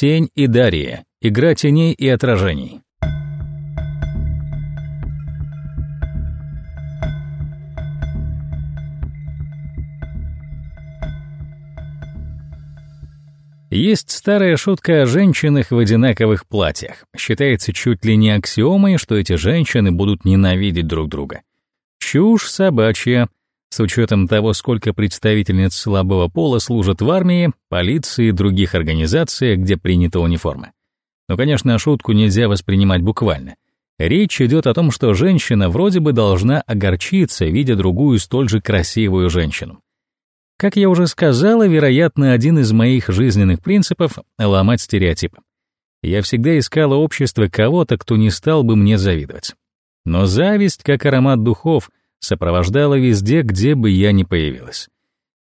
Тень и Дарья. Игра теней и отражений. Есть старая шутка о женщинах в одинаковых платьях. Считается чуть ли не аксиомой, что эти женщины будут ненавидеть друг друга. Чушь собачья. С учетом того, сколько представительниц слабого пола служат в армии, полиции и других организациях, где принята униформа. Но, конечно, шутку нельзя воспринимать буквально. Речь идет о том, что женщина вроде бы должна огорчиться, видя другую столь же красивую женщину. Как я уже сказала, вероятно, один из моих жизненных принципов — ломать стереотипы. Я всегда искала общество кого-то, кто не стал бы мне завидовать. Но зависть, как аромат духов, сопровождала везде, где бы я ни появилась.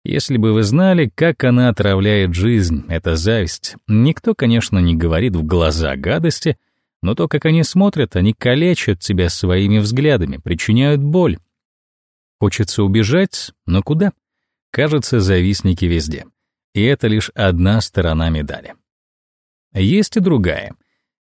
Если бы вы знали, как она отравляет жизнь, эта зависть, никто, конечно, не говорит в глаза гадости, но то, как они смотрят, они калечат тебя своими взглядами, причиняют боль. Хочется убежать, но куда? Кажется, завистники везде. И это лишь одна сторона медали. Есть и другая.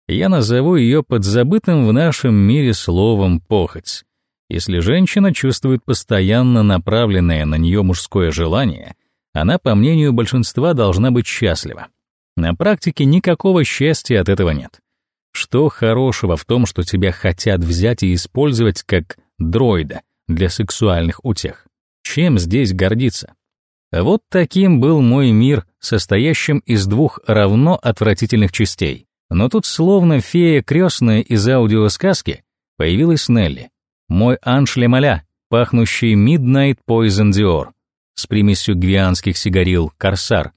Я назову ее подзабытым в нашем мире словом «похоть». Если женщина чувствует постоянно направленное на нее мужское желание, она, по мнению большинства, должна быть счастлива. На практике никакого счастья от этого нет. Что хорошего в том, что тебя хотят взять и использовать как дроида для сексуальных утех? Чем здесь гордиться? Вот таким был мой мир, состоящим из двух равно отвратительных частей. Но тут словно фея крестная из аудиосказки появилась Нелли. Мой аншлемаля, пахнущий Midnight Poison Dior, с примесью гвианских сигарил Корсар.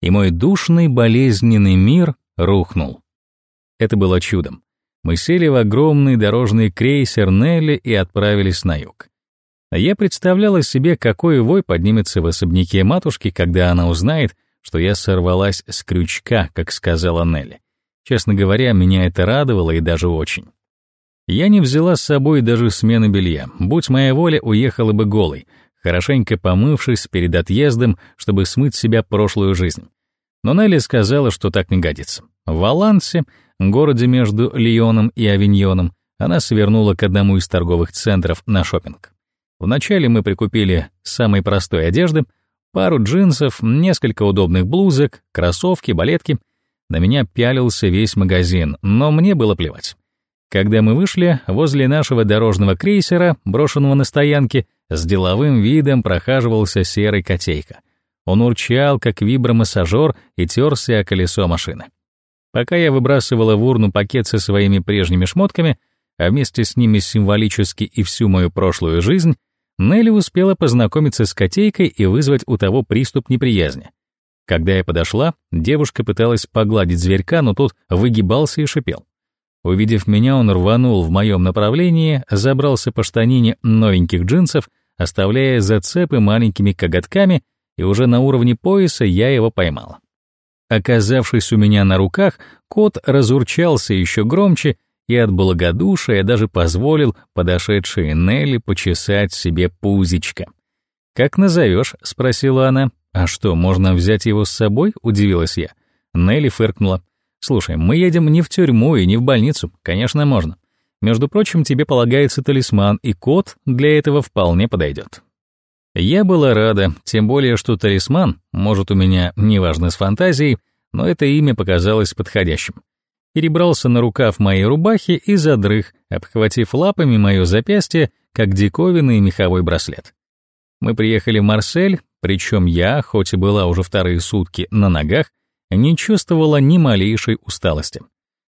И мой душный болезненный мир рухнул. Это было чудом. Мы сели в огромный дорожный крейсер Нелли и отправились на юг. Я представляла себе, какой вой поднимется в особняке матушки, когда она узнает, что я сорвалась с крючка, как сказала Нелли. Честно говоря, меня это радовало и даже очень. Я не взяла с собой даже смены белья. Будь моя воля, уехала бы голой, хорошенько помывшись перед отъездом, чтобы смыть себя прошлую жизнь. Но Нелли сказала, что так не годится. В Валансе, городе между Лионом и Авиньоном, она свернула к одному из торговых центров на шопинг. Вначале мы прикупили самой простой одежды, пару джинсов, несколько удобных блузок, кроссовки, балетки. На меня пялился весь магазин, но мне было плевать. Когда мы вышли, возле нашего дорожного крейсера, брошенного на стоянке, с деловым видом прохаживался серый котейка. Он урчал, как вибромассажер, и терся о колесо машины. Пока я выбрасывала в урну пакет со своими прежними шмотками, а вместе с ними символически и всю мою прошлую жизнь, Нелли успела познакомиться с котейкой и вызвать у того приступ неприязни. Когда я подошла, девушка пыталась погладить зверька, но тот выгибался и шипел. Увидев меня, он рванул в моем направлении, забрался по штанине новеньких джинсов, оставляя зацепы маленькими коготками, и уже на уровне пояса я его поймала. Оказавшись у меня на руках, кот разурчался еще громче и от благодушия даже позволил подошедшей Нелли почесать себе пузичко. «Как назовешь?» — спросила она. «А что, можно взять его с собой?» — удивилась я. Нелли фыркнула. «Слушай, мы едем не в тюрьму и не в больницу. Конечно, можно. Между прочим, тебе полагается талисман, и кот для этого вполне подойдет». Я была рада, тем более, что талисман, может, у меня неважно с фантазией, но это имя показалось подходящим перебрался на рукав моей рубахи и задрых, обхватив лапами мое запястье, как диковинный меховой браслет. Мы приехали в Марсель, причем я, хоть и была уже вторые сутки на ногах, не чувствовала ни малейшей усталости.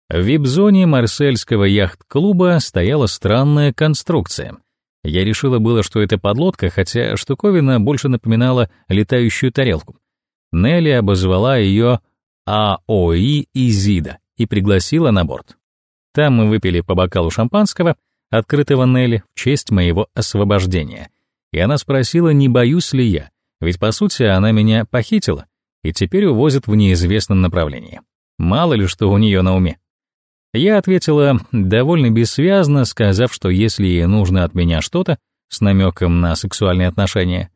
В вип-зоне марсельского яхт-клуба стояла странная конструкция. Я решила было, что это подлодка, хотя штуковина больше напоминала летающую тарелку. Нелли обозвала ее АОИ Изида и пригласила на борт. Там мы выпили по бокалу шампанского, открытого Нелли, в честь моего освобождения. И она спросила, не боюсь ли я, ведь, по сути, она меня похитила и теперь увозит в неизвестном направлении. Мало ли что у нее на уме. Я ответила довольно бессвязно, сказав, что если ей нужно от меня что-то, с намеком на сексуальные отношения,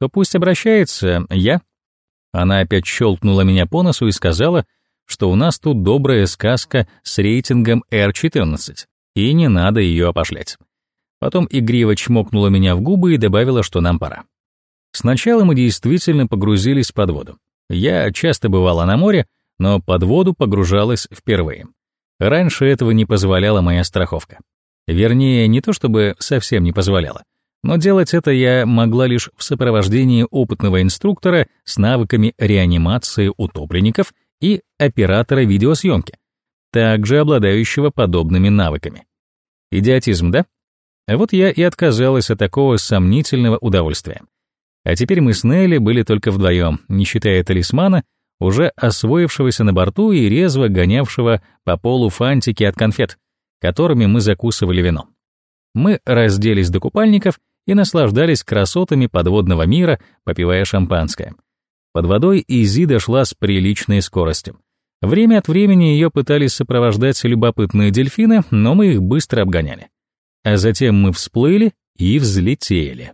то пусть обращается, я. Она опять щелкнула меня по носу и сказала, что у нас тут добрая сказка с рейтингом R14, и не надо ее опошлять. Потом игриво чмокнула меня в губы и добавила, что нам пора. Сначала мы действительно погрузились под воду. Я часто бывала на море, но под воду погружалась впервые. Раньше этого не позволяла моя страховка. Вернее, не то чтобы совсем не позволяла, но делать это я могла лишь в сопровождении опытного инструктора с навыками реанимации утопленников и оператора видеосъемки, также обладающего подобными навыками. Идиотизм, да? А вот я и отказалась от такого сомнительного удовольствия. А теперь мы с Нелли были только вдвоем, не считая талисмана, уже освоившегося на борту и резво гонявшего по полу фантики от конфет, которыми мы закусывали вино. Мы разделись до купальников и наслаждались красотами подводного мира, попивая шампанское. Под водой Изи дошла с приличной скоростью. Время от времени ее пытались сопровождать любопытные дельфины, но мы их быстро обгоняли. А затем мы всплыли и взлетели.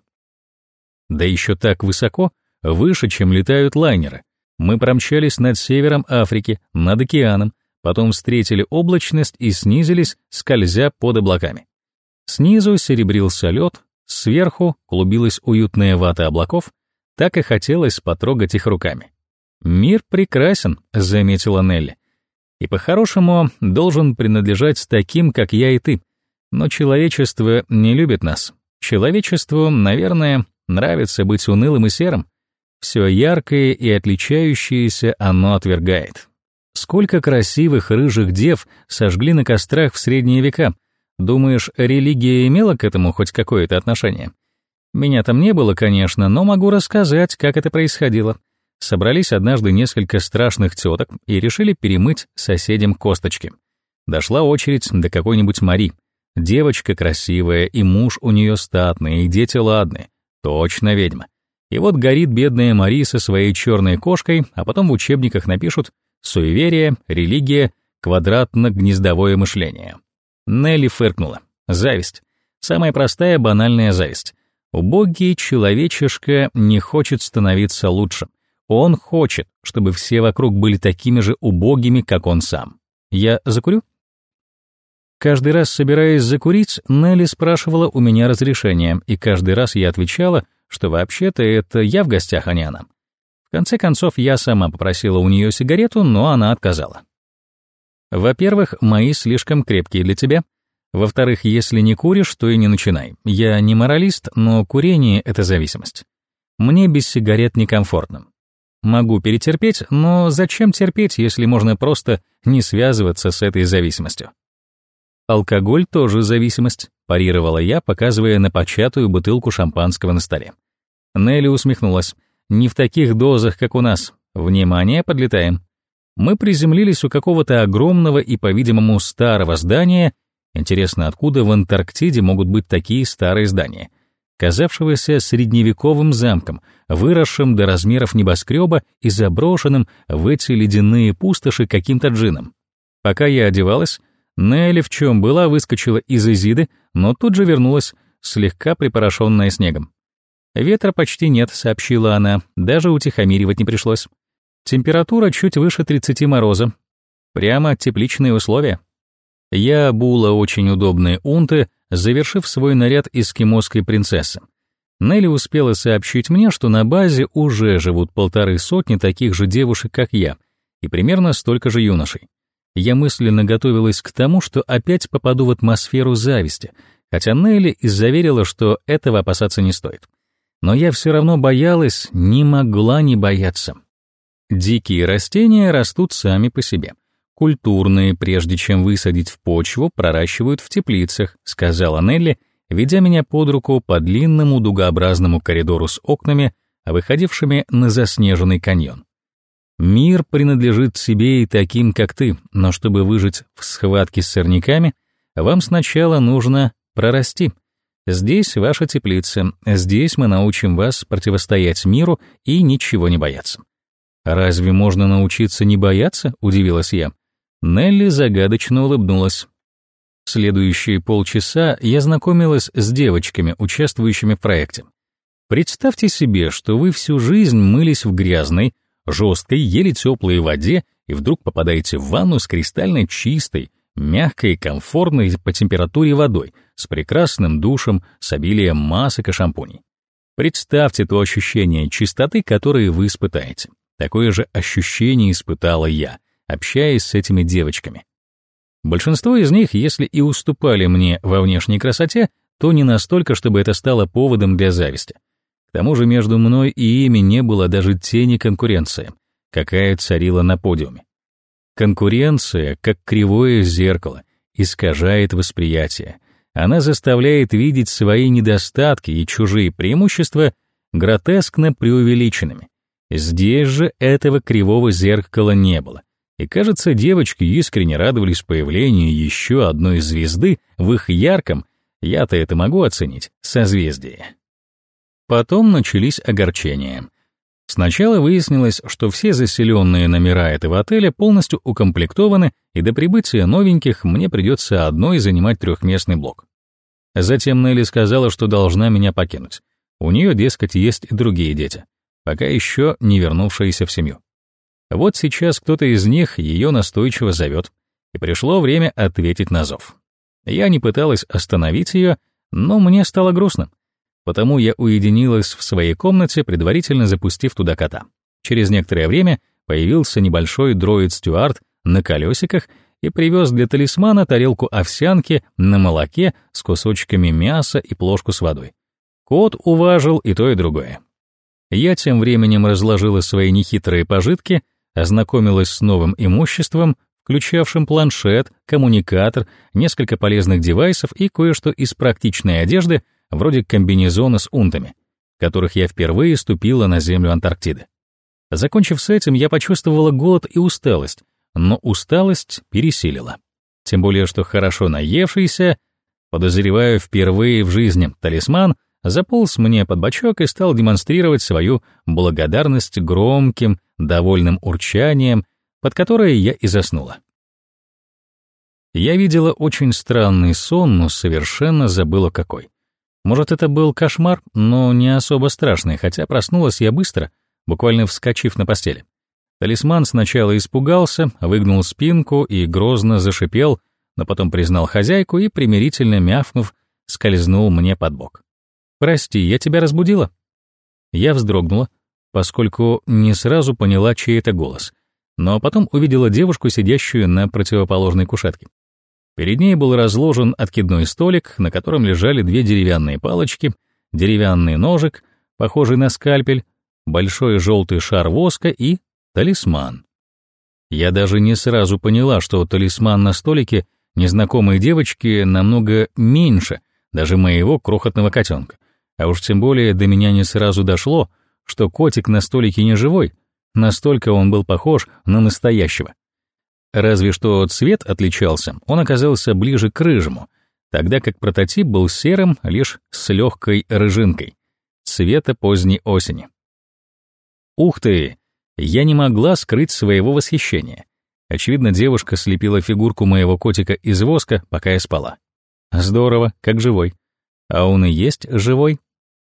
Да еще так высоко, выше, чем летают лайнеры. Мы промчались над севером Африки, над океаном, потом встретили облачность и снизились, скользя под облаками. Снизу серебрился лед, сверху клубилась уютная вата облаков, так и хотелось потрогать их руками. «Мир прекрасен», — заметила Нелли. «И по-хорошему должен принадлежать таким, как я и ты. Но человечество не любит нас. Человечеству, наверное, нравится быть унылым и серым. Все яркое и отличающееся оно отвергает. Сколько красивых рыжих дев сожгли на кострах в средние века. Думаешь, религия имела к этому хоть какое-то отношение? Меня там не было, конечно, но могу рассказать, как это происходило. Собрались однажды несколько страшных теток и решили перемыть соседям косточки. Дошла очередь до какой-нибудь Мари. Девочка красивая, и муж у нее статный, и дети ладные. Точно ведьма. И вот горит бедная Мари со своей черной кошкой, а потом в учебниках напишут «суеверие», «религия», «квадратно-гнездовое мышление». Нелли фыркнула. Зависть. Самая простая банальная зависть. Убогий человечишка не хочет становиться лучше. Он хочет, чтобы все вокруг были такими же убогими, как он сам. Я закурю? Каждый раз, собираясь закурить, Нелли спрашивала у меня разрешения, и каждый раз я отвечала — что вообще-то это я в гостях, а не она. В конце концов, я сама попросила у нее сигарету, но она отказала. Во-первых, мои слишком крепкие для тебя. Во-вторых, если не куришь, то и не начинай. Я не моралист, но курение — это зависимость. Мне без сигарет некомфортно. Могу перетерпеть, но зачем терпеть, если можно просто не связываться с этой зависимостью? Алкоголь тоже зависимость, парировала я, показывая на початую бутылку шампанского на столе. Нелли усмехнулась. Не в таких дозах, как у нас. Внимание, подлетаем. Мы приземлились у какого-то огромного и, по-видимому, старого здания. Интересно, откуда в Антарктиде могут быть такие старые здания? казавшегося средневековым замком, выросшим до размеров небоскреба и заброшенным в эти ледяные пустоши каким-то джином. Пока я одевалась, Нелли в чем была, выскочила из Изиды, но тут же вернулась, слегка припорошенная снегом. «Ветра почти нет», — сообщила она, даже утихомиривать не пришлось. Температура чуть выше 30 мороза. Прямо тепличные условия. Я обула очень удобные унты, завершив свой наряд эскимосской принцессы. Нелли успела сообщить мне, что на базе уже живут полторы сотни таких же девушек, как я, и примерно столько же юношей. Я мысленно готовилась к тому, что опять попаду в атмосферу зависти, хотя Нелли и заверила, что этого опасаться не стоит. Но я все равно боялась, не могла не бояться. Дикие растения растут сами по себе. Культурные, прежде чем высадить в почву, проращивают в теплицах, сказала Нелли, ведя меня под руку по длинному дугообразному коридору с окнами, выходившими на заснеженный каньон. Мир принадлежит себе и таким, как ты, но чтобы выжить в схватке с сорняками, вам сначала нужно прорасти. Здесь ваша теплица, здесь мы научим вас противостоять миру и ничего не бояться. «Разве можно научиться не бояться?» — удивилась я. Нелли загадочно улыбнулась. Следующие полчаса я знакомилась с девочками, участвующими в проекте. Представьте себе, что вы всю жизнь мылись в грязной, жесткой, еле теплой воде и вдруг попадаете в ванну с кристально чистой, мягкой, комфортной по температуре водой, с прекрасным душем, с обилием масок и шампуней. Представьте то ощущение чистоты, которое вы испытаете. Такое же ощущение испытала я, общаясь с этими девочками. Большинство из них, если и уступали мне во внешней красоте, то не настолько, чтобы это стало поводом для зависти. К тому же между мной и ими не было даже тени конкуренции, какая царила на подиуме. Конкуренция, как кривое зеркало, искажает восприятие. Она заставляет видеть свои недостатки и чужие преимущества гротескно преувеличенными. Здесь же этого кривого зеркала не было. И, кажется, девочки искренне радовались появлению еще одной звезды в их ярком, я-то это могу оценить, созвездии. Потом начались огорчения. Сначала выяснилось, что все заселенные номера этого отеля полностью укомплектованы, и до прибытия новеньких мне придется одной занимать трехместный блок. Затем Нелли сказала, что должна меня покинуть. У нее, дескать, есть и другие дети, пока еще не вернувшиеся в семью. Вот сейчас кто-то из них ее настойчиво зовет, и пришло время ответить на зов. Я не пыталась остановить ее, но мне стало грустно. Потому я уединилась в своей комнате, предварительно запустив туда кота. Через некоторое время появился небольшой дроид-стюард на колесиках и привез для талисмана тарелку овсянки на молоке с кусочками мяса и плошку с водой. Кот уважил и то, и другое. Я тем временем разложила свои нехитрые пожитки, ознакомилась с новым имуществом, включавшим планшет, коммуникатор, несколько полезных девайсов и кое-что из практичной одежды — вроде комбинезона с унтами, которых я впервые ступила на землю Антарктиды. Закончив с этим, я почувствовала голод и усталость, но усталость пересилила. Тем более, что хорошо наевшийся, подозреваю впервые в жизни, талисман заполз мне под бочок и стал демонстрировать свою благодарность громким, довольным урчанием, под которое я и заснула. Я видела очень странный сон, но совершенно забыла какой. Может, это был кошмар, но не особо страшный, хотя проснулась я быстро, буквально вскочив на постели. Талисман сначала испугался, выгнул спинку и грозно зашипел, но потом признал хозяйку и, примирительно мявкнув, скользнул мне под бок. «Прости, я тебя разбудила?» Я вздрогнула, поскольку не сразу поняла, чей это голос, но потом увидела девушку, сидящую на противоположной кушетке. Перед ней был разложен откидной столик, на котором лежали две деревянные палочки, деревянный ножик, похожий на скальпель, большой желтый шар воска и талисман. Я даже не сразу поняла, что талисман на столике незнакомой девочки намного меньше даже моего крохотного котенка. А уж тем более до меня не сразу дошло, что котик на столике не живой, настолько он был похож на настоящего. Разве что цвет отличался, он оказался ближе к рыжему, тогда как прототип был серым лишь с легкой рыжинкой, цвета поздней осени. Ух ты! Я не могла скрыть своего восхищения. Очевидно, девушка слепила фигурку моего котика из воска, пока я спала. Здорово, как живой. А он и есть живой.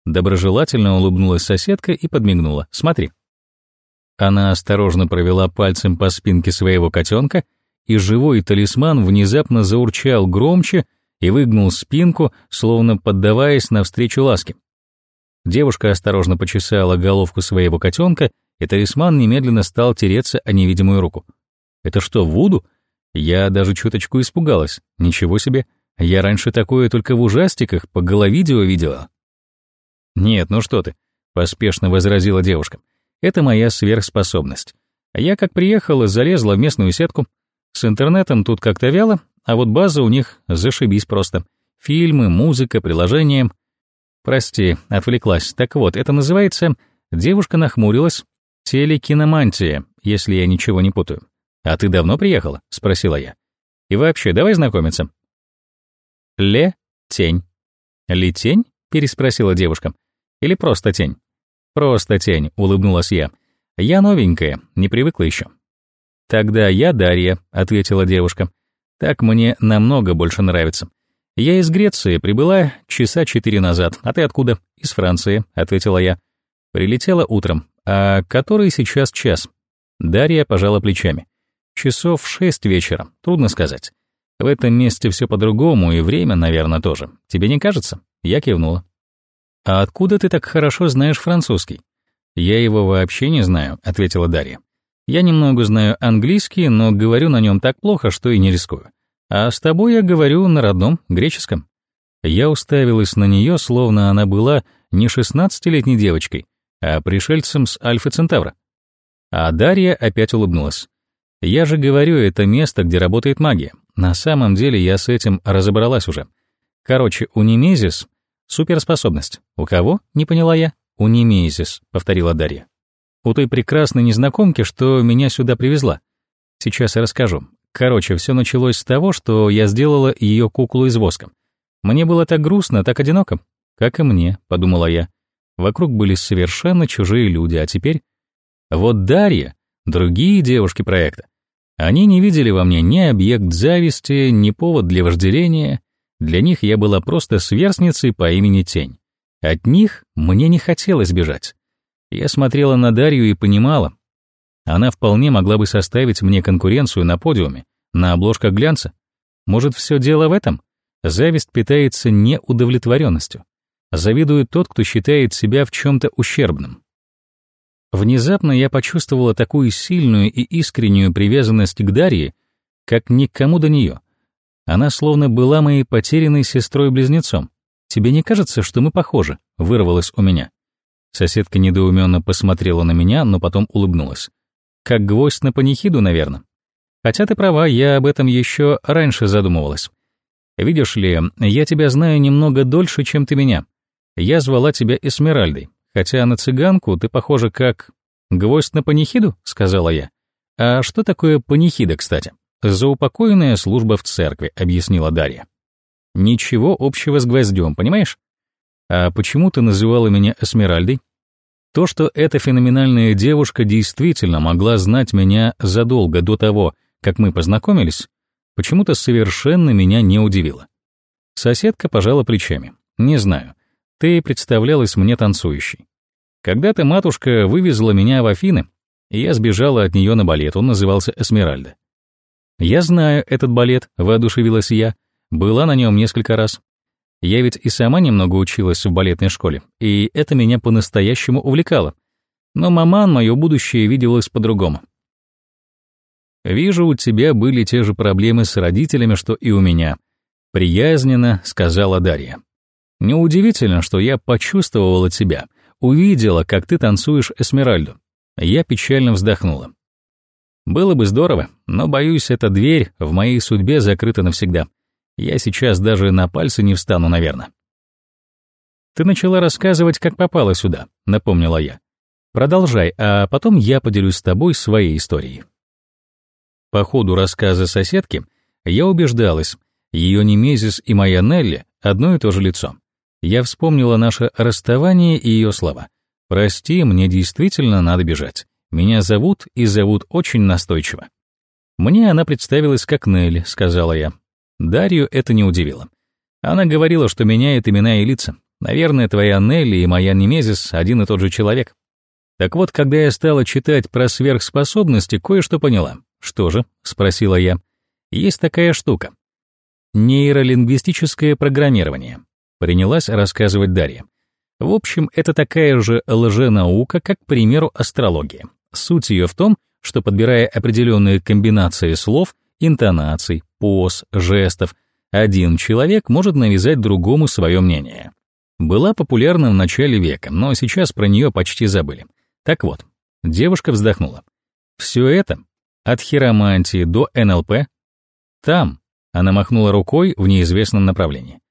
Доброжелательно улыбнулась соседка и подмигнула. Смотри. Она осторожно провела пальцем по спинке своего котенка, и живой талисман внезапно заурчал громче и выгнул спинку, словно поддаваясь навстречу ласке. Девушка осторожно почесала головку своего котенка, и талисман немедленно стал тереться о невидимую руку. «Это что, Вуду?» Я даже чуточку испугалась. Ничего себе, я раньше такое только в ужастиках по головидео видела. «Нет, ну что ты», — поспешно возразила девушка. Это моя сверхспособность. Я как приехала, залезла в местную сетку. С интернетом тут как-то вяло, а вот база у них зашибись просто. Фильмы, музыка, приложения. Прости, отвлеклась. Так вот, это называется... Девушка нахмурилась. Телекиномантия, если я ничего не путаю. «А ты давно приехала?» — спросила я. «И вообще, давай знакомиться». «Ле — тень». «Ли тень?» — переспросила девушка. «Или просто тень?» «Просто тень», — улыбнулась я. «Я новенькая, не привыкла еще». «Тогда я Дарья», — ответила девушка. «Так мне намного больше нравится. Я из Греции, прибыла часа четыре назад. А ты откуда?» «Из Франции», — ответила я. «Прилетела утром. А который сейчас час?» Дарья пожала плечами. Часов шесть вечера, трудно сказать. В этом месте все по-другому, и время, наверное, тоже. Тебе не кажется? Я кивнула. А откуда ты так хорошо знаешь французский? Я его вообще не знаю, ответила Дарья. Я немного знаю английский, но говорю на нем так плохо, что и не рискую. А с тобой я говорю на родном, греческом. Я уставилась на нее, словно она была не шестнадцатилетней девочкой, а пришельцем с Альфа Центавра. А Дарья опять улыбнулась. Я же говорю, это место, где работает магия. На самом деле я с этим разобралась уже. Короче, у Немезис суперспособность. У кого? Не поняла я. У Немезис, повторила Дарья. У той прекрасной незнакомки, что меня сюда привезла. Сейчас я расскажу. Короче, все началось с того, что я сделала ее куклу из воска. Мне было так грустно, так одиноко. Как и мне, подумала я. Вокруг были совершенно чужие люди, а теперь... Вот Дарья, другие девушки проекта. Они не видели во мне ни объект зависти, ни повод для вожделения. Для них я была просто сверстницей по имени Тень. От них мне не хотелось бежать. Я смотрела на Дарью и понимала, она вполне могла бы составить мне конкуренцию на подиуме, на обложках глянца. Может, все дело в этом? Зависть питается неудовлетворенностью. Завидует тот, кто считает себя в чем-то ущербным. Внезапно я почувствовала такую сильную и искреннюю привязанность к Дарье, как ни к кому до нее. Она словно была моей потерянной сестрой-близнецом. «Тебе не кажется, что мы похожи?» — вырвалось у меня. Соседка недоуменно посмотрела на меня, но потом улыбнулась. «Как гвоздь на панихиду, наверное. Хотя ты права, я об этом еще раньше задумывалась. Видишь ли, я тебя знаю немного дольше, чем ты меня. Я звала тебя Эсмеральдой, хотя на цыганку ты похожа как... Гвоздь на панихиду, сказала я. А что такое панихида, кстати? Заупокоенная служба в церкви, объяснила Дарья. Ничего общего с гвоздем, понимаешь? А почему ты называла меня Эсмеральдой? То, что эта феноменальная девушка действительно могла знать меня задолго до того, как мы познакомились, почему-то совершенно меня не удивило. Соседка пожала плечами. Не знаю. Ты представлялась мне танцующей. Когда-то матушка вывезла меня в Афины, и я сбежала от нее на балет, он назывался «Эсмеральда». «Я знаю этот балет», — воодушевилась я, была на нем несколько раз. Я ведь и сама немного училась в балетной школе, и это меня по-настоящему увлекало. Но маман мое будущее виделось по-другому. «Вижу, у тебя были те же проблемы с родителями, что и у меня», — приязненно сказала Дарья. Неудивительно, что я почувствовала тебя, увидела, как ты танцуешь Эсмеральду. Я печально вздохнула. Было бы здорово, но, боюсь, эта дверь в моей судьбе закрыта навсегда. Я сейчас даже на пальцы не встану, наверное. Ты начала рассказывать, как попала сюда, напомнила я. Продолжай, а потом я поделюсь с тобой своей историей. По ходу рассказа соседки я убеждалась, ее Немезис и моя Нелли одно и то же лицо. Я вспомнила наше расставание и ее слова. «Прости, мне действительно надо бежать. Меня зовут и зовут очень настойчиво». «Мне она представилась как Нелли», — сказала я. Дарью это не удивило. Она говорила, что меняет имена и лица. Наверное, твоя Нелли и моя Немезис один и тот же человек. Так вот, когда я стала читать про сверхспособности, кое-что поняла. «Что же?» — спросила я. «Есть такая штука. Нейролингвистическое программирование принялась рассказывать Дарья. В общем, это такая же лженаука, как, к примеру, астрология. Суть ее в том, что подбирая определенные комбинации слов, интонаций, поз, жестов, один человек может навязать другому свое мнение. Была популярна в начале века, но сейчас про нее почти забыли. Так вот, девушка вздохнула. Все это, от хиромантии до НЛП, там, она махнула рукой в неизвестном направлении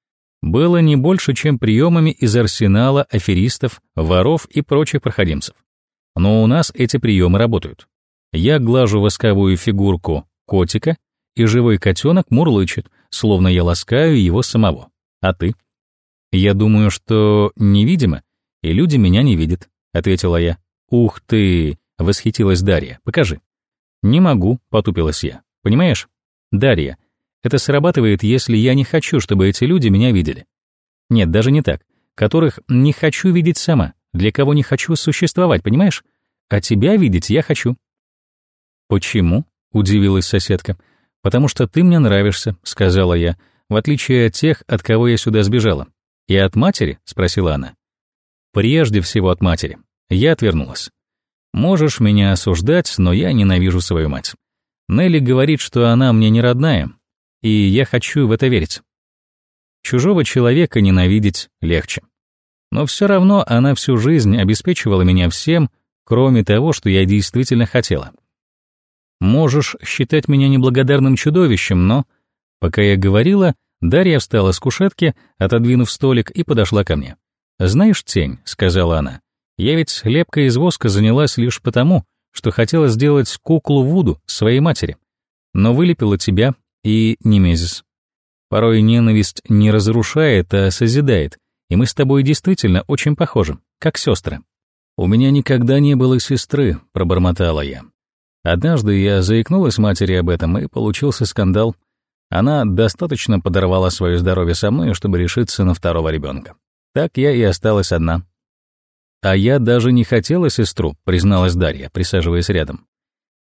было не больше, чем приемами из арсенала аферистов, воров и прочих проходимцев. Но у нас эти приемы работают. Я глажу восковую фигурку котика, и живой котенок мурлычет, словно я ласкаю его самого. А ты? Я думаю, что невидимо, и люди меня не видят, ответила я. Ух ты, восхитилась Дарья. Покажи. Не могу, потупилась я. Понимаешь? Дарья, это срабатывает, если я не хочу, чтобы эти люди меня видели. Нет, даже не так. Которых не хочу видеть сама, для кого не хочу существовать, понимаешь? А тебя видеть я хочу. Почему? — удивилась соседка. «Потому что ты мне нравишься», — сказала я, «в отличие от тех, от кого я сюда сбежала». «И от матери?» — спросила она. «Прежде всего от матери». Я отвернулась. «Можешь меня осуждать, но я ненавижу свою мать. Нелли говорит, что она мне не родная, и я хочу в это верить. Чужого человека ненавидеть легче. Но все равно она всю жизнь обеспечивала меня всем, кроме того, что я действительно хотела. Можешь считать меня неблагодарным чудовищем, но... Пока я говорила, Дарья встала с кушетки, отодвинув столик, и подошла ко мне. «Знаешь, тень», — сказала она, — «я ведь лепкой из воска занялась лишь потому, что хотела сделать куклу Вуду своей матери, но вылепила тебя и Немезис. Порой ненависть не разрушает, а созидает, и мы с тобой действительно очень похожи, как сестры. «У меня никогда не было сестры», — пробормотала я. Однажды я заикнулась матери об этом, и получился скандал. Она достаточно подорвала свое здоровье со мной, чтобы решиться на второго ребенка. Так я и осталась одна. «А я даже не хотела сестру», — призналась Дарья, присаживаясь рядом.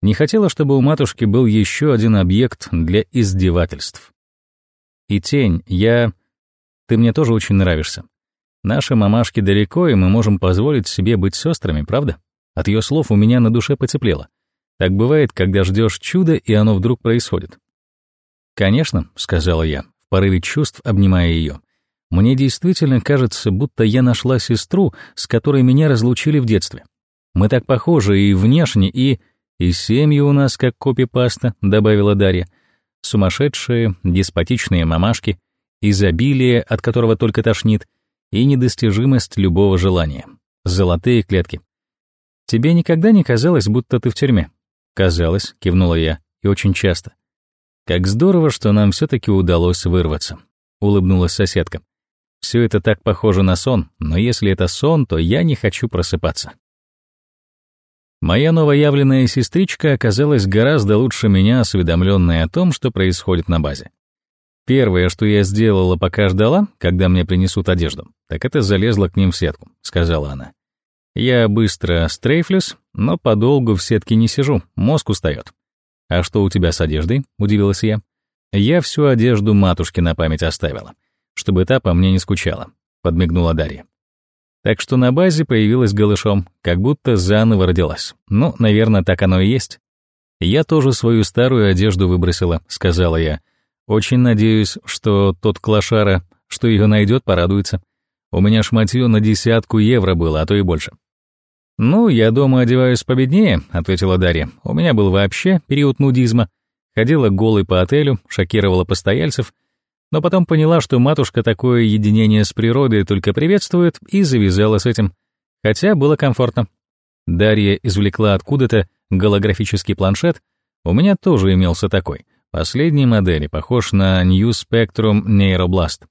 «Не хотела, чтобы у матушки был еще один объект для издевательств». «И тень, я... Ты мне тоже очень нравишься. Наши мамашки далеко, и мы можем позволить себе быть сестрами, правда?» От ее слов у меня на душе потеплело. Так бывает, когда ждешь чуда, и оно вдруг происходит. «Конечно», — сказала я, в порыве чувств обнимая ее. Мне действительно кажется, будто я нашла сестру, с которой меня разлучили в детстве. Мы так похожи и внешне, и... И семьи у нас как копипаста, добавила Дарья. Сумасшедшие, деспотичные мамашки, изобилие, от которого только тошнит, и недостижимость любого желания. Золотые клетки. Тебе никогда не казалось, будто ты в тюрьме? Казалось, кивнула я, и очень часто. Как здорово, что нам все-таки удалось вырваться, улыбнулась соседка. Все это так похоже на сон, но если это сон, то я не хочу просыпаться. Моя новоявленная сестричка оказалась гораздо лучше меня, осведомленная о том, что происходит на базе. Первое, что я сделала, пока ждала, когда мне принесут одежду, так это залезла к ним в сетку, сказала она. Я быстро стрейфлюсь, но подолгу в сетке не сижу, мозг устает. «А что у тебя с одеждой?» — удивилась я. «Я всю одежду матушке на память оставила чтобы та по мне не скучала», — подмигнула Дарья. Так что на базе появилась голышом, как будто заново родилась. Ну, наверное, так оно и есть. «Я тоже свою старую одежду выбросила», — сказала я. «Очень надеюсь, что тот клошара, что ее найдет, порадуется. У меня шматье на десятку евро было, а то и больше». «Ну, я дома одеваюсь победнее», — ответила Дарья. «У меня был вообще период нудизма. Ходила голой по отелю, шокировала постояльцев — но потом поняла, что матушка такое единение с природой только приветствует, и завязала с этим. Хотя было комфортно. Дарья извлекла откуда-то голографический планшет, у меня тоже имелся такой. Последней модели, похож на New Spectrum Neuroblast,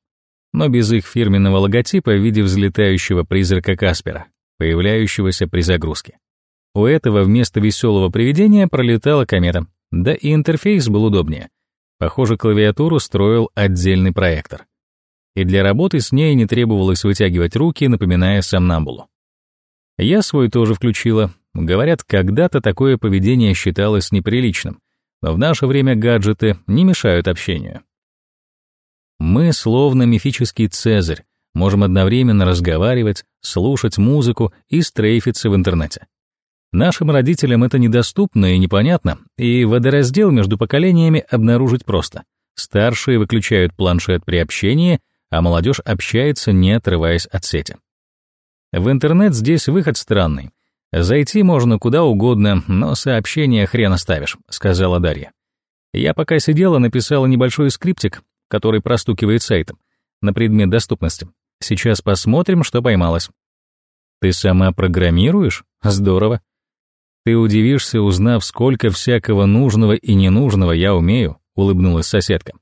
но без их фирменного логотипа в виде взлетающего призрака Каспера, появляющегося при загрузке. У этого вместо веселого привидения пролетала комета, да и интерфейс был удобнее. Похоже, клавиатуру строил отдельный проектор. И для работы с ней не требовалось вытягивать руки, напоминая сомнамбулу. Я свой тоже включила. Говорят, когда-то такое поведение считалось неприличным, но в наше время гаджеты не мешают общению. Мы, словно мифический Цезарь, можем одновременно разговаривать, слушать музыку и стрейфиться в интернете. Нашим родителям это недоступно и непонятно, и водораздел между поколениями обнаружить просто. Старшие выключают планшет при общении, а молодежь общается, не отрываясь от сети. В интернет здесь выход странный. Зайти можно куда угодно, но сообщение хрен оставишь, сказала Дарья. Я пока сидела, написала небольшой скриптик, который простукивает сайтом, на предмет доступности. Сейчас посмотрим, что поймалось. Ты сама программируешь? Здорово. «Ты удивишься, узнав, сколько всякого нужного и ненужного я умею», — улыбнулась соседка.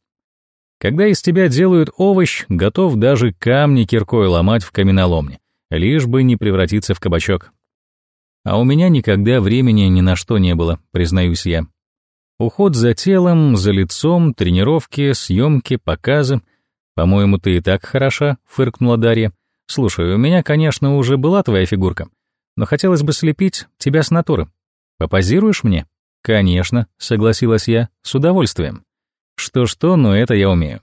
«Когда из тебя делают овощ, готов даже камни киркой ломать в каменоломне, лишь бы не превратиться в кабачок. А у меня никогда времени ни на что не было, признаюсь я. Уход за телом, за лицом, тренировки, съемки, показы. По-моему, ты и так хороша», — фыркнула Дарья. «Слушай, у меня, конечно, уже была твоя фигурка, но хотелось бы слепить тебя с натуры. Попозируешь мне?» Конечно, согласилась я, с удовольствием. Что-что, но это я умею.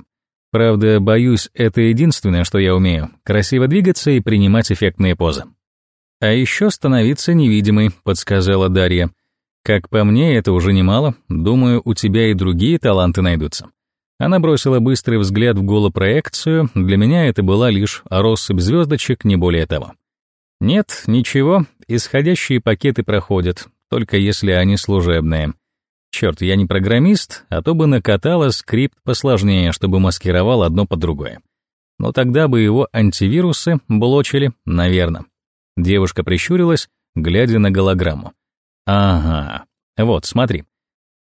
Правда, боюсь, это единственное, что я умею — красиво двигаться и принимать эффектные позы. А еще становиться невидимой, подсказала Дарья. Как по мне, это уже немало. Думаю, у тебя и другие таланты найдутся. Она бросила быстрый взгляд в голопроекцию. Для меня это была лишь россыпь звездочек, не более того. Нет, ничего, исходящие пакеты проходят, только если они служебные. Черт, я не программист, а то бы накатала скрипт посложнее, чтобы маскировал одно под другое. Но тогда бы его антивирусы блочили, наверное. Девушка прищурилась, глядя на голограмму. Ага, вот, смотри.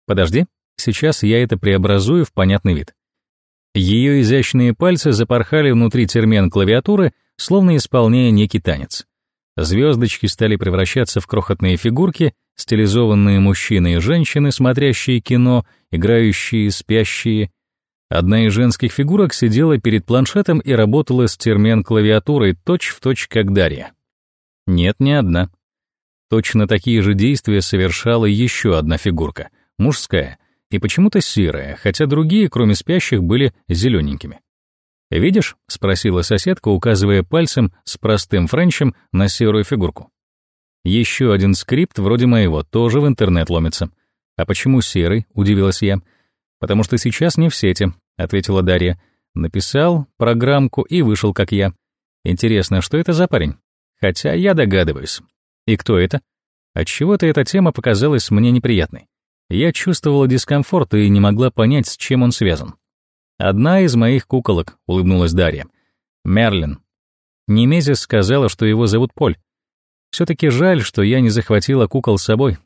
Подожди, сейчас я это преобразую в понятный вид. Ее изящные пальцы запорхали внутри термен клавиатуры, словно исполняя некий танец. Звездочки стали превращаться в крохотные фигурки, стилизованные мужчины и женщины, смотрящие кино, играющие, спящие. Одна из женских фигурок сидела перед планшетом и работала с термен-клавиатурой точь-в-точь, как Дарья. Нет, не одна. Точно такие же действия совершала еще одна фигурка, мужская, и почему-то серая, хотя другие, кроме спящих, были зелененькими. «Видишь?» — спросила соседка, указывая пальцем с простым френчем на серую фигурку. Еще один скрипт вроде моего тоже в интернет ломится. «А почему серый?» — удивилась я. «Потому что сейчас не в сети», — ответила Дарья. Написал программку и вышел, как я. Интересно, что это за парень? Хотя я догадываюсь. И кто это? Отчего-то эта тема показалась мне неприятной. Я чувствовала дискомфорт и не могла понять, с чем он связан. «Одна из моих куколок», — улыбнулась Дарья. «Мерлин». Немезис сказала, что его зовут Поль. Все-таки жаль, что я не захватила кукол с собой.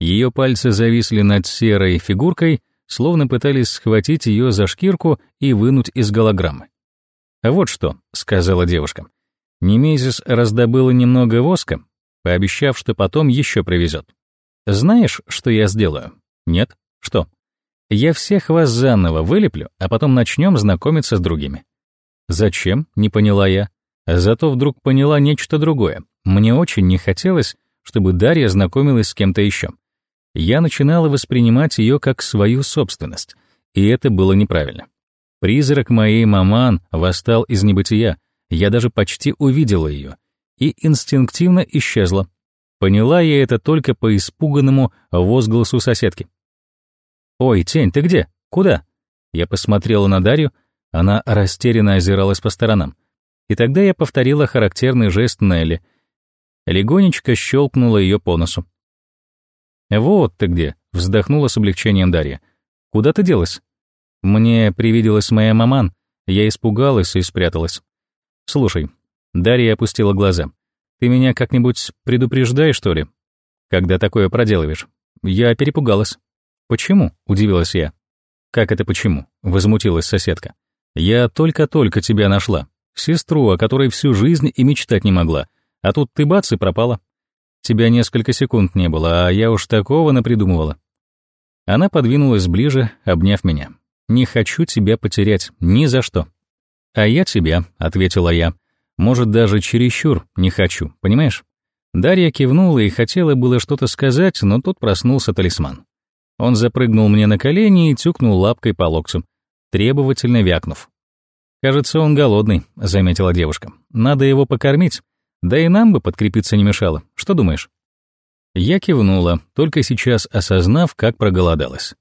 Ее пальцы зависли над серой фигуркой, словно пытались схватить ее за шкирку и вынуть из голограммы. «Вот что», — сказала девушка. Немезис раздобыла немного воска, пообещав, что потом еще привезет. «Знаешь, что я сделаю?» «Нет? Что?» Я всех вас заново вылеплю, а потом начнем знакомиться с другими. Зачем? Не поняла я. Зато вдруг поняла нечто другое. Мне очень не хотелось, чтобы Дарья знакомилась с кем-то еще. Я начинала воспринимать ее как свою собственность, и это было неправильно. Призрак моей маман восстал из небытия, я даже почти увидела ее, и инстинктивно исчезла. Поняла я это только по испуганному возгласу соседки. «Ой, Тень, ты где? Куда?» Я посмотрела на Дарью, она растерянно озиралась по сторонам. И тогда я повторила характерный жест Нелли. Легонечко щелкнула ее по носу. «Вот ты где!» — вздохнула с облегчением Дарья. «Куда ты делась?» Мне привиделась моя маман, я испугалась и спряталась. «Слушай», — Дарья опустила глаза, «ты меня как-нибудь предупреждай, что ли, когда такое проделываешь?» Я перепугалась. «Почему?» — удивилась я. «Как это почему?» — возмутилась соседка. «Я только-только тебя нашла. Сестру, о которой всю жизнь и мечтать не могла. А тут ты бац и пропала. Тебя несколько секунд не было, а я уж такого напридумывала». Она подвинулась ближе, обняв меня. «Не хочу тебя потерять, ни за что». «А я тебя», — ответила я. «Может, даже чересчур не хочу, понимаешь?» Дарья кивнула и хотела было что-то сказать, но тут проснулся талисман. Он запрыгнул мне на колени и тюкнул лапкой по локтю, требовательно вякнув. «Кажется, он голодный», — заметила девушка. «Надо его покормить. Да и нам бы подкрепиться не мешало. Что думаешь?» Я кивнула, только сейчас осознав, как проголодалась.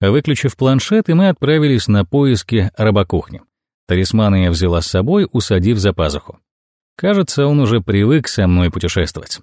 Выключив планшет, и мы отправились на поиски рабокухни. Талисманы я взяла с собой, усадив за пазуху. Кажется, он уже привык со мной путешествовать.